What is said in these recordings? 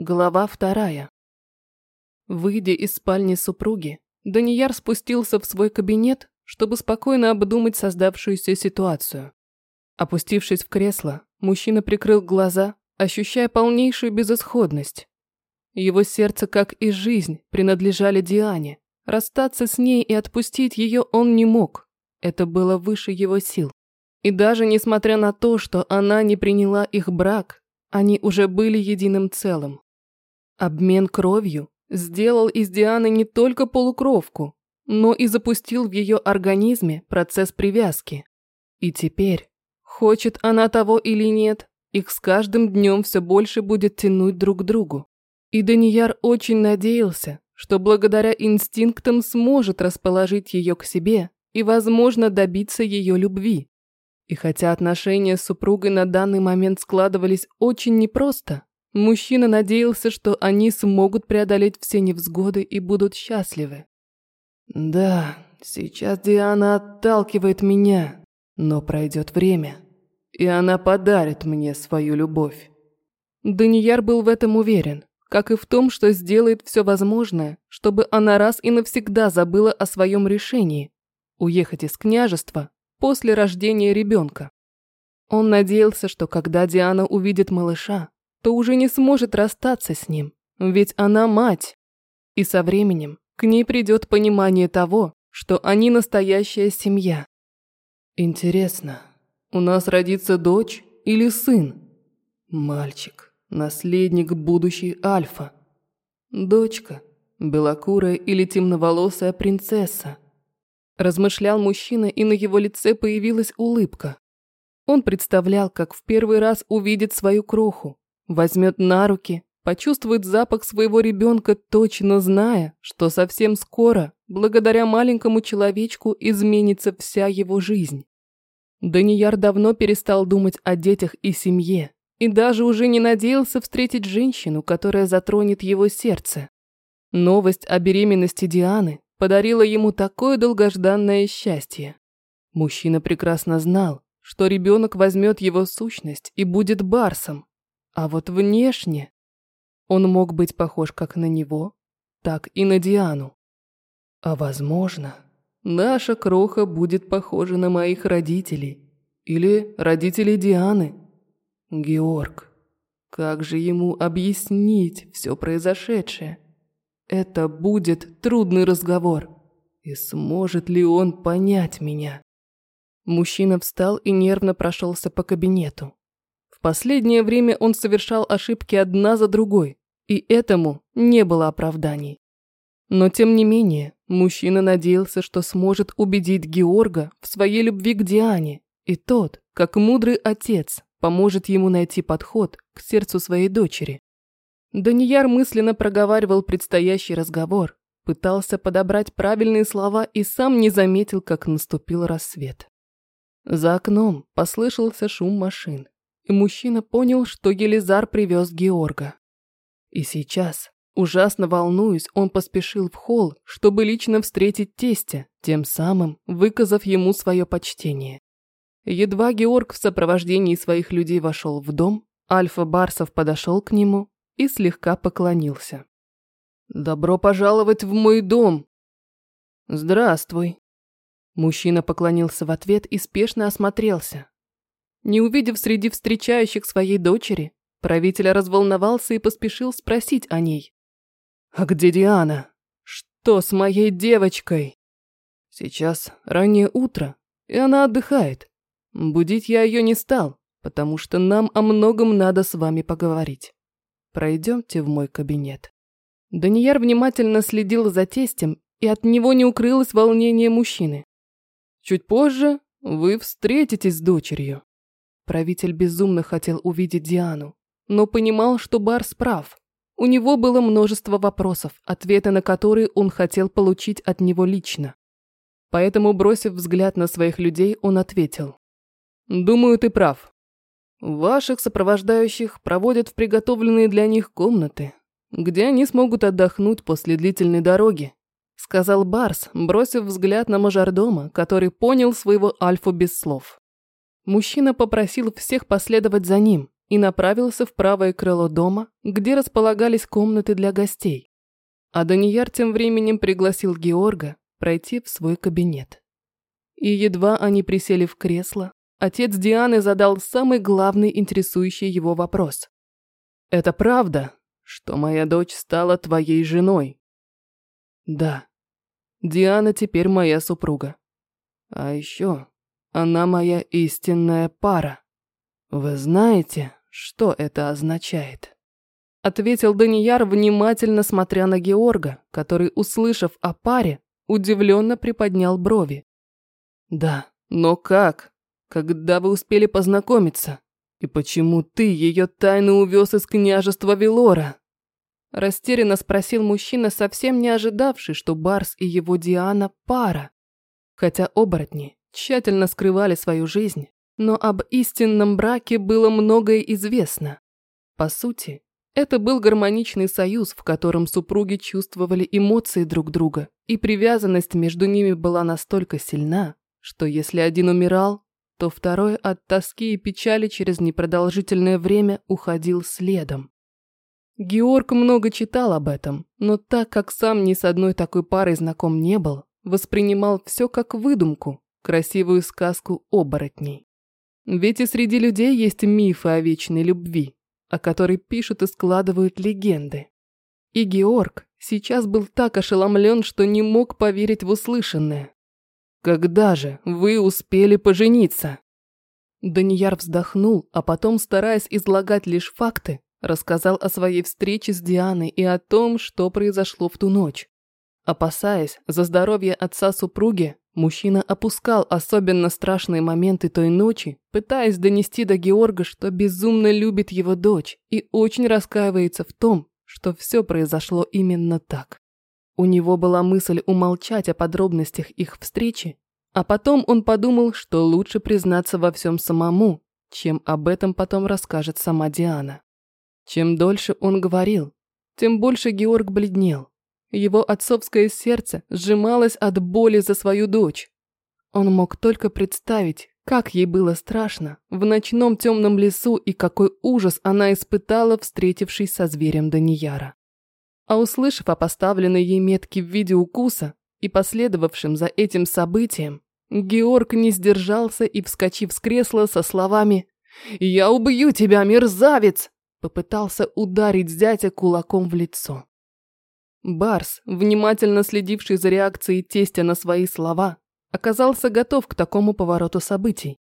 Глава вторая. Выйдя из спальни супруги, Данияр спустился в свой кабинет, чтобы спокойно обдумать создавшуюся ситуацию. Опустившись в кресло, мужчина прикрыл глаза, ощущая полнейшую безысходность. Его сердце, как и жизнь, принадлежали Диане. Расстаться с ней и отпустить ее он не мог. Это было выше его сил. И даже несмотря на то, что она не приняла их брак, они уже были единым целым. Обмен кровью сделал из Дианы не только полукровку, но и запустил в ее организме процесс привязки. И теперь, хочет она того или нет, их с каждым днем все больше будет тянуть друг к другу. И Данияр очень надеялся, что благодаря инстинктам сможет расположить ее к себе и, возможно, добиться ее любви. И хотя отношения с супругой на данный момент складывались очень непросто, Мужчина надеялся, что они смогут преодолеть все невзгоды и будут счастливы. Да, сейчас Диана отталкивает меня, но пройдет время, и она подарит мне свою любовь. Данияр был в этом уверен, как и в том, что сделает все возможное, чтобы она раз и навсегда забыла о своем решении – уехать из княжества после рождения ребенка. Он надеялся, что когда Диана увидит малыша, то уже не сможет расстаться с ним, ведь она мать. И со временем к ней придет понимание того, что они настоящая семья. Интересно, у нас родится дочь или сын? Мальчик, наследник будущей Альфа. Дочка, белокурая или темноволосая принцесса. Размышлял мужчина, и на его лице появилась улыбка. Он представлял, как в первый раз увидит свою кроху, возьмет на руки, почувствует запах своего ребенка, точно зная, что совсем скоро, благодаря маленькому человечку, изменится вся его жизнь. Данияр давно перестал думать о детях и семье, и даже уже не надеялся встретить женщину, которая затронет его сердце. Новость о беременности Дианы подарила ему такое долгожданное счастье. Мужчина прекрасно знал, что ребенок возьмет его сущность и будет барсом, а вот внешне он мог быть похож как на него, так и на Диану. А возможно, наша кроха будет похожа на моих родителей или родителей Дианы. Георг, как же ему объяснить все произошедшее? Это будет трудный разговор. И сможет ли он понять меня? Мужчина встал и нервно прошелся по кабинету. Последнее время он совершал ошибки одна за другой, и этому не было оправданий. Но тем не менее, мужчина надеялся, что сможет убедить Георга в своей любви к Диане, и тот, как мудрый отец, поможет ему найти подход к сердцу своей дочери. Данияр мысленно проговаривал предстоящий разговор, пытался подобрать правильные слова и сам не заметил, как наступил рассвет. За окном послышался шум машин и мужчина понял, что Елизар привез Георга. И сейчас, ужасно волнуясь, он поспешил в холл, чтобы лично встретить тестя, тем самым выказав ему свое почтение. Едва Георг в сопровождении своих людей вошел в дом, Альфа Барсов подошел к нему и слегка поклонился. «Добро пожаловать в мой дом!» «Здравствуй!» Мужчина поклонился в ответ и спешно осмотрелся, не увидев среди встречающих своей дочери, правитель разволновался и поспешил спросить о ней. «А где Диана? Что с моей девочкой?» «Сейчас раннее утро, и она отдыхает. Будить я ее не стал, потому что нам о многом надо с вами поговорить. Пройдемте в мой кабинет». Данияр внимательно следил за тестем, и от него не укрылось волнение мужчины. «Чуть позже вы встретитесь с дочерью. Правитель безумно хотел увидеть Диану, но понимал, что Барс прав. У него было множество вопросов, ответы на которые он хотел получить от него лично. Поэтому, бросив взгляд на своих людей, он ответил. «Думаю, ты прав. Ваших сопровождающих проводят в приготовленные для них комнаты, где они смогут отдохнуть после длительной дороги», сказал Барс, бросив взгляд на мажордома, который понял своего Альфу без слов. Мужчина попросил всех последовать за ним, и направился в правое крыло дома, где располагались комнаты для гостей. А Данияр тем временем пригласил Георга пройти в свой кабинет. И едва они присели в кресло, отец Дианы задал самый главный интересующий его вопрос. «Это правда, что моя дочь стала твоей женой?» «Да. Диана теперь моя супруга. А еще она моя истинная пара. Вы знаете, что это означает?» Ответил Данияр, внимательно смотря на Георга, который, услышав о паре, удивленно приподнял брови. «Да, но как? Когда вы успели познакомиться? И почему ты ее тайно увез из княжества Велора?» Растерянно спросил мужчина, совсем не ожидавший, что Барс и его Диана – пара. Хотя оборотни тщательно скрывали свою жизнь, но об истинном браке было многое известно. По сути, это был гармоничный союз, в котором супруги чувствовали эмоции друг друга, и привязанность между ними была настолько сильна, что если один умирал, то второй от тоски и печали через непродолжительное время уходил следом. Георг много читал об этом, но так как сам ни с одной такой парой знаком не был, воспринимал все как выдумку, красивую сказку оборотней. Ведь и среди людей есть мифы о вечной любви, о которой пишут и складывают легенды. И Георг сейчас был так ошеломлен, что не мог поверить в услышанное. «Когда же вы успели пожениться?» Данияр вздохнул, а потом, стараясь излагать лишь факты, рассказал о своей встрече с Дианой и о том, что произошло в ту ночь. Опасаясь за здоровье отца супруги, Мужчина опускал особенно страшные моменты той ночи, пытаясь донести до Георга, что безумно любит его дочь и очень раскаивается в том, что все произошло именно так. У него была мысль умолчать о подробностях их встречи, а потом он подумал, что лучше признаться во всем самому, чем об этом потом расскажет сама Диана. Чем дольше он говорил, тем больше Георг бледнел. Его отцовское сердце сжималось от боли за свою дочь. Он мог только представить, как ей было страшно в ночном темном лесу и какой ужас она испытала, встретившись со зверем Данияра. А услышав о поставленной ей метке в виде укуса и последовавшем за этим событием, Георг не сдержался и, вскочив с кресла со словами «Я убью тебя, мерзавец!» попытался ударить зятя кулаком в лицо. Барс, внимательно следивший за реакцией тестя на свои слова, оказался готов к такому повороту событий.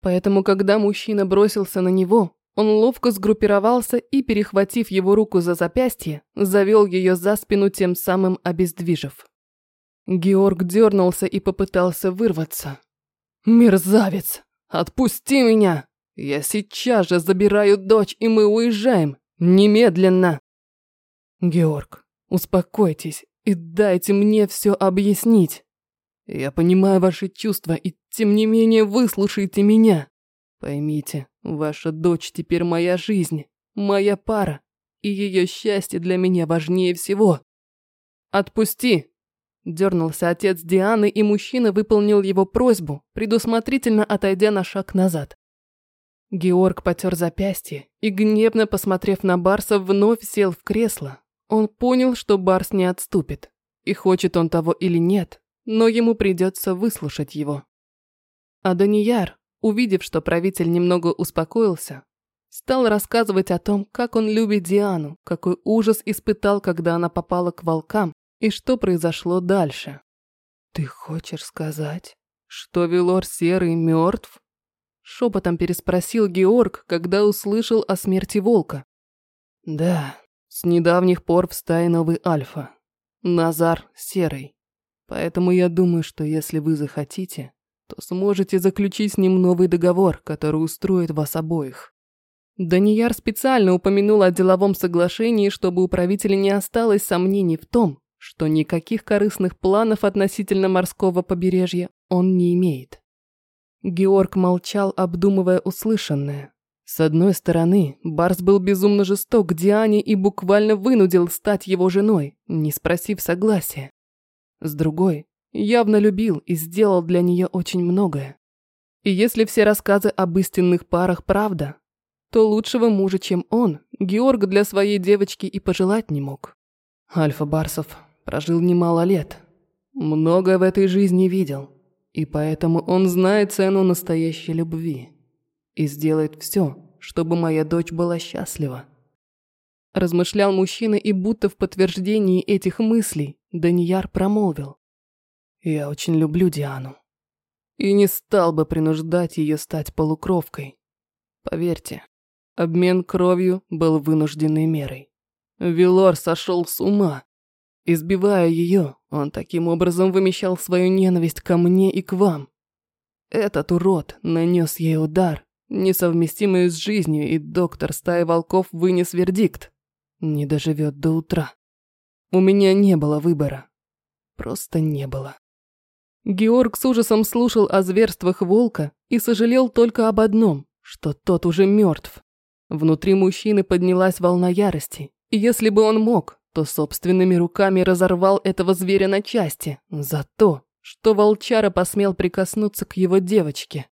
Поэтому, когда мужчина бросился на него, он ловко сгруппировался и, перехватив его руку за запястье, завел ее за спину, тем самым обездвижив. Георг дернулся и попытался вырваться. «Мерзавец! Отпусти меня! Я сейчас же забираю дочь, и мы уезжаем! Немедленно!» «Георг, Успокойтесь и дайте мне все объяснить. Я понимаю ваши чувства, и тем не менее выслушайте меня. Поймите, ваша дочь теперь моя жизнь, моя пара, и ее счастье для меня важнее всего. Отпусти!» Дернулся отец Дианы, и мужчина выполнил его просьбу, предусмотрительно отойдя на шаг назад. Георг потер запястье и, гневно посмотрев на Барса, вновь сел в кресло, он понял, что Барс не отступит. И хочет он того или нет, но ему придется выслушать его. А Данияр, увидев, что правитель немного успокоился, стал рассказывать о том, как он любит Диану, какой ужас испытал, когда она попала к волкам, и что произошло дальше. «Ты хочешь сказать, что Велор Серый мертв?» Шепотом переспросил Георг, когда услышал о смерти волка. «Да, с недавних пор в стае новый альфа. Назар серый. Поэтому я думаю, что если вы захотите, то сможете заключить с ним новый договор, который устроит вас обоих. Данияр специально упомянул о деловом соглашении, чтобы у правителя не осталось сомнений в том, что никаких корыстных планов относительно морского побережья он не имеет. Георг молчал, обдумывая услышанное, с одной стороны, Барс был безумно жесток к Диане и буквально вынудил стать его женой, не спросив согласия. С другой, явно любил и сделал для нее очень многое. И если все рассказы об истинных парах правда, то лучшего мужа, чем он, Георг для своей девочки и пожелать не мог. Альфа Барсов прожил немало лет, многое в этой жизни видел, и поэтому он знает цену настоящей любви и сделает все, чтобы моя дочь была счастлива. Размышлял мужчина, и будто в подтверждении этих мыслей Данияр промолвил. «Я очень люблю Диану. И не стал бы принуждать ее стать полукровкой. Поверьте, обмен кровью был вынужденной мерой. Вилор сошел с ума. Избивая ее, он таким образом вымещал свою ненависть ко мне и к вам. Этот урод нанес ей удар, несовместимый с жизнью, и доктор стаи волков вынес вердикт не доживет до утра. У меня не было выбора. Просто не было. Георг с ужасом слушал о зверствах волка и сожалел только об одном, что тот уже мертв. Внутри мужчины поднялась волна ярости, и если бы он мог, то собственными руками разорвал этого зверя на части за то, что волчара посмел прикоснуться к его девочке.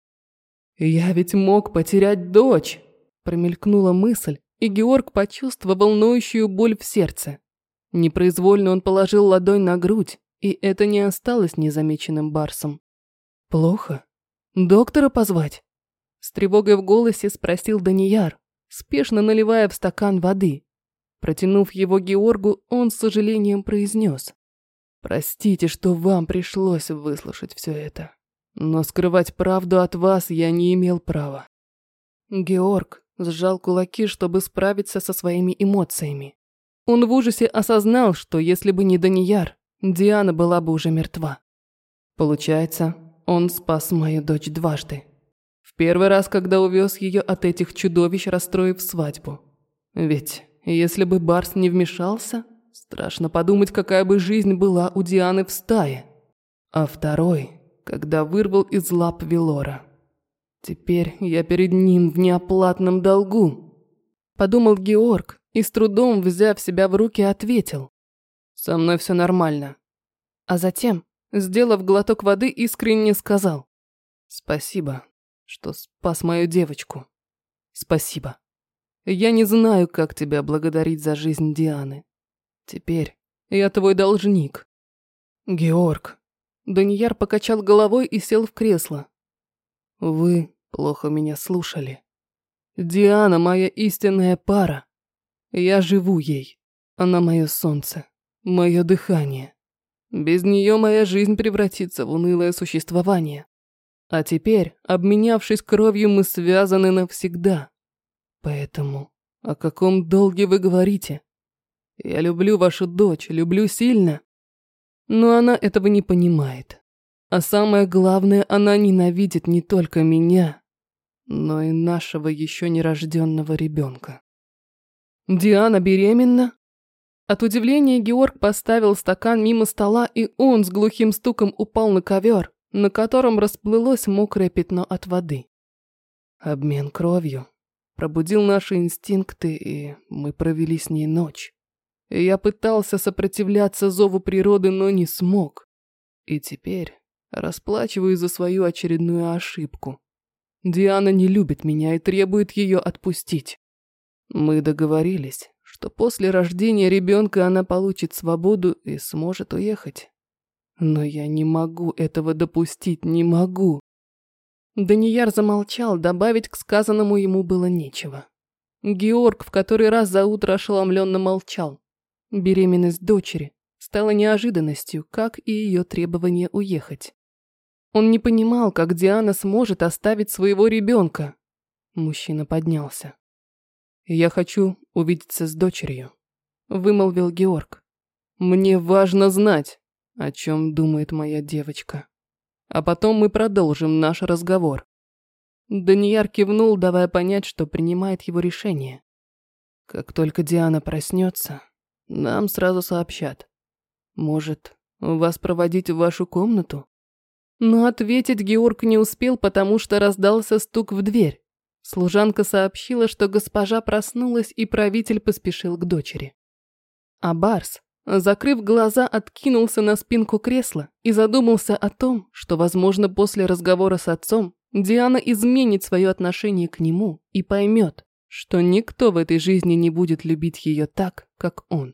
«Я ведь мог потерять дочь!» Промелькнула мысль, и Георг почувствовал ноющую боль в сердце. Непроизвольно он положил ладонь на грудь, и это не осталось незамеченным Барсом. «Плохо? Доктора позвать?» С тревогой в голосе спросил Данияр, спешно наливая в стакан воды. Протянув его Георгу, он с сожалением произнес. «Простите, что вам пришлось выслушать все это, но скрывать правду от вас я не имел права». Георг, сжал кулаки, чтобы справиться со своими эмоциями. Он в ужасе осознал, что если бы не Данияр, Диана была бы уже мертва. Получается, он спас мою дочь дважды. В первый раз, когда увез ее от этих чудовищ, расстроив свадьбу. Ведь если бы Барс не вмешался, страшно подумать, какая бы жизнь была у Дианы в стае. А второй, когда вырвал из лап Велора. Теперь я перед ним в неоплатном долгу. Подумал Георг и с трудом, взяв себя в руки, ответил. Со мной все нормально. А затем, сделав глоток воды, искренне сказал. Спасибо, что спас мою девочку. Спасибо. Я не знаю, как тебя благодарить за жизнь Дианы. Теперь я твой должник. Георг. Данияр покачал головой и сел в кресло. Вы плохо меня слушали. Диана моя истинная пара. Я живу ей. Она мое солнце, мое дыхание. Без нее моя жизнь превратится в унылое существование. А теперь, обменявшись кровью, мы связаны навсегда. Поэтому о каком долге вы говорите? Я люблю вашу дочь, люблю сильно. Но она этого не понимает. А самое главное, она ненавидит не только меня, но и нашего еще нерожденного ребенка. Диана беременна? От удивления Георг поставил стакан мимо стола, и он с глухим стуком упал на ковер, на котором расплылось мокрое пятно от воды. Обмен кровью пробудил наши инстинкты, и мы провели с ней ночь. Я пытался сопротивляться зову природы, но не смог. И теперь расплачиваю за свою очередную ошибку. Диана не любит меня и требует ее отпустить. Мы договорились, что после рождения ребенка она получит свободу и сможет уехать. Но я не могу этого допустить, не могу. Данияр замолчал, добавить к сказанному ему было нечего. Георг в который раз за утро ошеломленно молчал. Беременность дочери стала неожиданностью, как и ее требование уехать. Он не понимал, как Диана сможет оставить своего ребенка. Мужчина поднялся. «Я хочу увидеться с дочерью», – вымолвил Георг. «Мне важно знать, о чем думает моя девочка. А потом мы продолжим наш разговор». Данияр кивнул, давая понять, что принимает его решение. «Как только Диана проснется, нам сразу сообщат. Может, вас проводить в вашу комнату?» Но ответить Георг не успел, потому что раздался стук в дверь. Служанка сообщила, что госпожа проснулась, и правитель поспешил к дочери. А Барс, закрыв глаза, откинулся на спинку кресла и задумался о том, что, возможно, после разговора с отцом Диана изменит свое отношение к нему и поймет, что никто в этой жизни не будет любить ее так, как он.